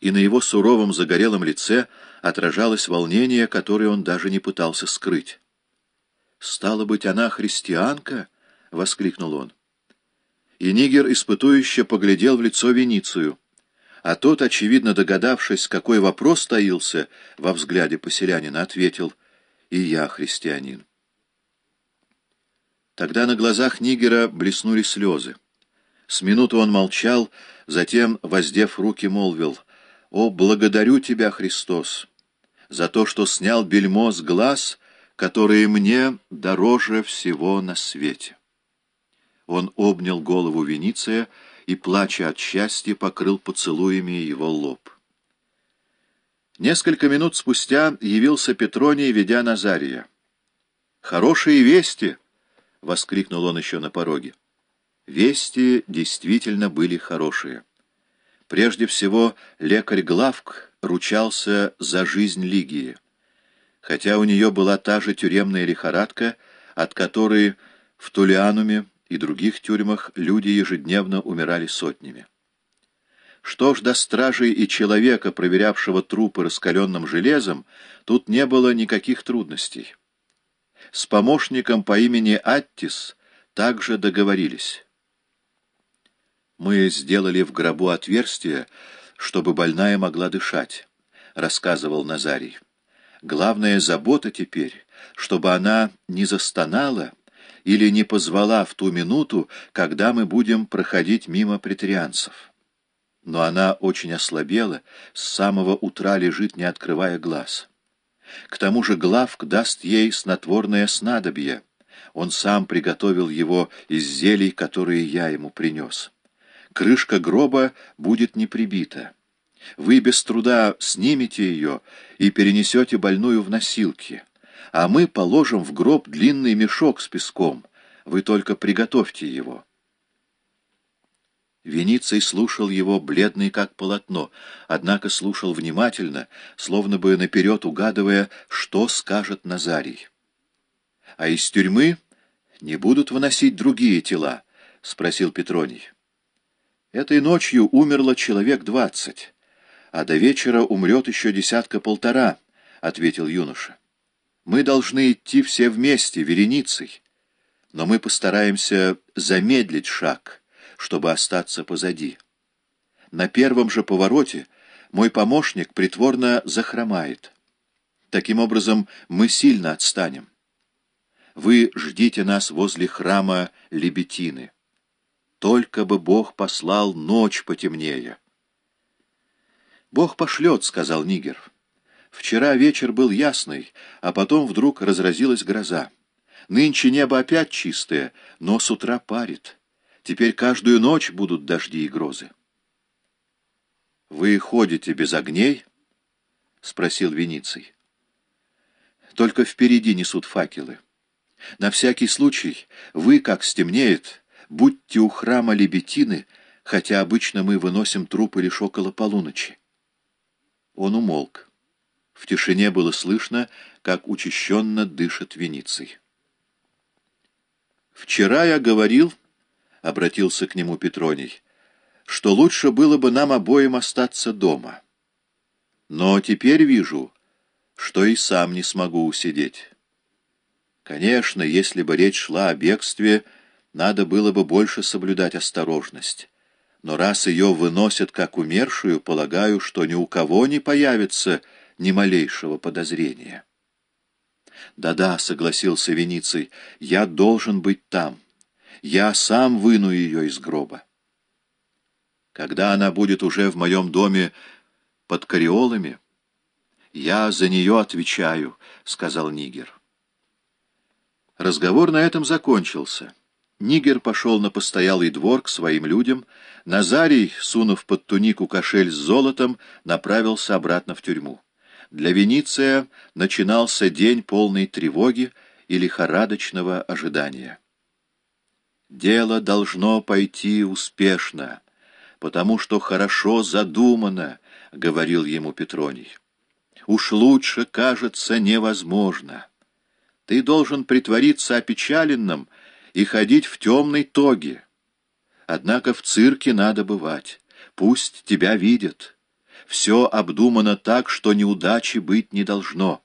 и на его суровом загорелом лице отражалось волнение, которое он даже не пытался скрыть. «Стало быть, она христианка?» — воскликнул он. И Нигер испытующе поглядел в лицо Веницию, а тот, очевидно догадавшись, какой вопрос таился во взгляде поселянина, ответил «И я христианин». Тогда на глазах Нигера блеснули слезы. С минуту он молчал, затем, воздев руки, молвил «О, благодарю тебя, Христос, за то, что снял бельмо с глаз, которые мне дороже всего на свете». Он обнял голову Вениция и, плача от счастья, покрыл поцелуями его лоб. Несколько минут спустя явился Петроний, ведя Назария. «Хорошие вести!» — воскликнул он еще на пороге. Вести действительно были хорошие. Прежде всего, лекарь Главк ручался за жизнь Лигии. Хотя у нее была та же тюремная лихорадка, от которой в Тулиануме и других тюрьмах люди ежедневно умирали сотнями. Что ж до стражей и человека, проверявшего трупы раскаленным железом, тут не было никаких трудностей. С помощником по имени Аттис также договорились. «Мы сделали в гробу отверстие, чтобы больная могла дышать», — рассказывал Назарий. «Главная забота теперь, чтобы она не застонала, или не позвала в ту минуту, когда мы будем проходить мимо претарианцев. Но она очень ослабела, с самого утра лежит, не открывая глаз. К тому же Главк даст ей снотворное снадобье. Он сам приготовил его из зелий, которые я ему принес. Крышка гроба будет не прибита. Вы без труда снимете ее и перенесете больную в носилки а мы положим в гроб длинный мешок с песком. Вы только приготовьте его». Вениций слушал его, бледный как полотно, однако слушал внимательно, словно бы наперед угадывая, что скажет Назарий. — А из тюрьмы не будут выносить другие тела? — спросил Петроний. — Этой ночью умерло человек двадцать, а до вечера умрет еще десятка-полтора, — ответил юноша. Мы должны идти все вместе, вереницей, но мы постараемся замедлить шаг, чтобы остаться позади. На первом же повороте мой помощник притворно захромает. Таким образом, мы сильно отстанем. Вы ждите нас возле храма Лебетины. Только бы Бог послал ночь потемнее. «Бог пошлет», — сказал Нигер. Вчера вечер был ясный, а потом вдруг разразилась гроза. Нынче небо опять чистое, но с утра парит. Теперь каждую ночь будут дожди и грозы. — Вы ходите без огней? — спросил Вениций. — Только впереди несут факелы. На всякий случай вы, как стемнеет, будьте у храма Лебетины, хотя обычно мы выносим трупы лишь около полуночи. Он умолк. В тишине было слышно, как учащенно дышит Вениций. «Вчера я говорил, — обратился к нему Петроний, — что лучше было бы нам обоим остаться дома. Но теперь вижу, что и сам не смогу усидеть. Конечно, если бы речь шла о бегстве, надо было бы больше соблюдать осторожность. Но раз ее выносят как умершую, полагаю, что ни у кого не появится ни малейшего подозрения. «Да-да», — согласился Вениций, — «я должен быть там. Я сам выну ее из гроба». «Когда она будет уже в моем доме под кариолами, я за нее отвечаю», — сказал Нигер. Разговор на этом закончился. Нигер пошел на постоялый двор к своим людям, Назарий, сунув под тунику кошель с золотом, направился обратно в тюрьму. Для Вениция начинался день полной тревоги и лихорадочного ожидания. Дело должно пойти успешно, потому что хорошо задумано, — говорил ему Петроний. Уж лучше, кажется, невозможно. Ты должен притвориться опечаленным и ходить в темной тоге. Однако в цирке надо бывать. Пусть тебя видят. Все обдумано так, что неудачи быть не должно.